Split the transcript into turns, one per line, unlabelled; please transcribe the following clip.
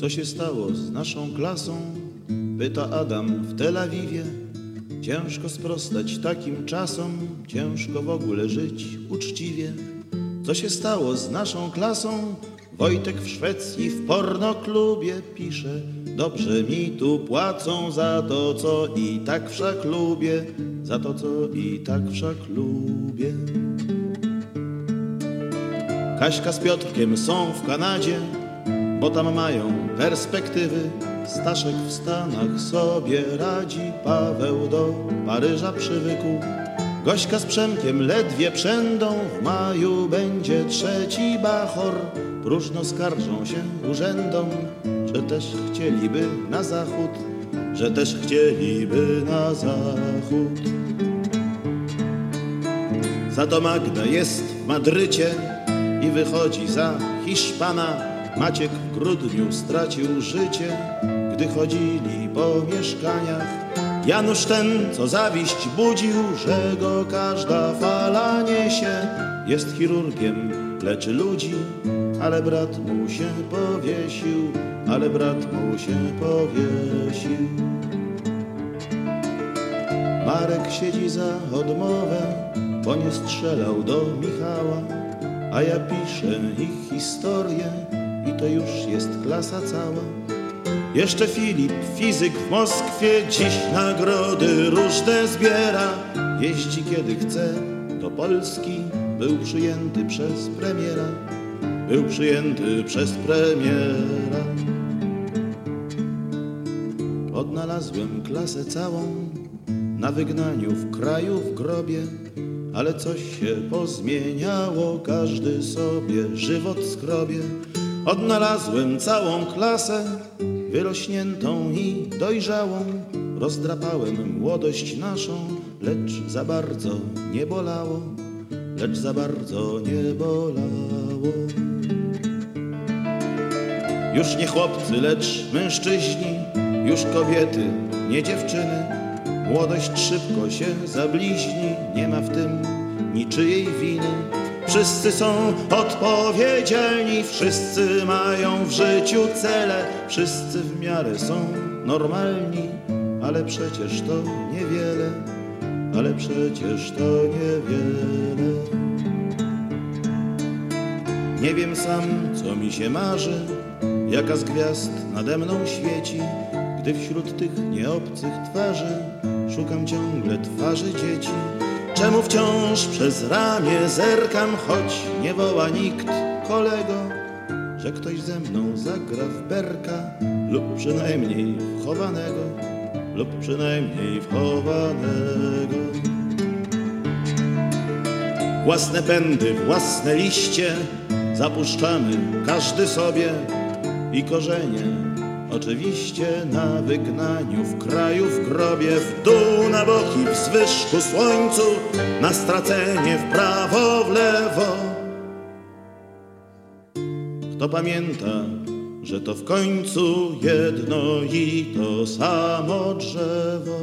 Co się stało z naszą klasą? Pyta Adam w Tel Awiwie. Ciężko sprostać takim czasom, ciężko w ogóle żyć uczciwie. Co się stało z naszą klasą? Wojtek w Szwecji w pornoklubie pisze. Dobrze mi tu płacą za to, co i tak wszak lubię, za to, co i tak wszak lubię. Kaśka z Piotrkiem są w Kanadzie, bo tam mają perspektywy. Staszek w Stanach sobie radzi, Paweł do Paryża przywykł. Gośka z Przemkiem ledwie przędą, w maju będzie trzeci bachor. Próżno skarżą się urzędom, że też chcieliby na zachód, że też chcieliby na zachód. Za to Magda jest w Madrycie i wychodzi za Hiszpana. Maciek w grudniu stracił życie, gdy chodzili po mieszkaniach. Janusz ten, co zawiść budził, że go każda fala niesie. Jest chirurgiem, leczy ludzi, ale brat mu się powiesił, ale brat mu się powiesił. Marek siedzi za odmowę, bo nie strzelał do Michała, a ja piszę ich historię i to już jest klasa cała. Jeszcze Filip, fizyk w Moskwie, dziś nagrody różne zbiera. Jeździ kiedy chce do Polski, był przyjęty przez premiera, był przyjęty przez premiera. Odnalazłem klasę całą na wygnaniu w kraju w grobie, ale coś się pozmieniało, każdy sobie żywot skrobie. Odnalazłem całą klasę, wyrośniętą i dojrzałą. Rozdrapałem młodość naszą, lecz za bardzo nie bolało, lecz za bardzo nie bolało. Już nie chłopcy, lecz mężczyźni, już kobiety, nie dziewczyny. Młodość szybko się zabliźni, nie ma w tym niczyjej winy. Wszyscy są odpowiedzialni, wszyscy mają w życiu cele, wszyscy w miarę są normalni, ale przecież to niewiele, ale przecież to niewiele. Nie wiem sam, co mi się marzy, jaka z gwiazd nade mną świeci, gdy wśród tych nieobcych twarzy szukam ciągle twarzy dzieci. Czemu wciąż przez ramię zerkam, choć nie woła nikt kolego, że ktoś ze mną zagra w berka lub przynajmniej wchowanego, lub przynajmniej wchowanego. Własne pędy, własne liście zapuszczamy każdy sobie i korzenie Oczywiście na wygnaniu, w kraju, w grobie, w dół, na boki, w zwyżku słońcu, na stracenie w prawo, w lewo. Kto pamięta, że to w końcu jedno i to samo drzewo.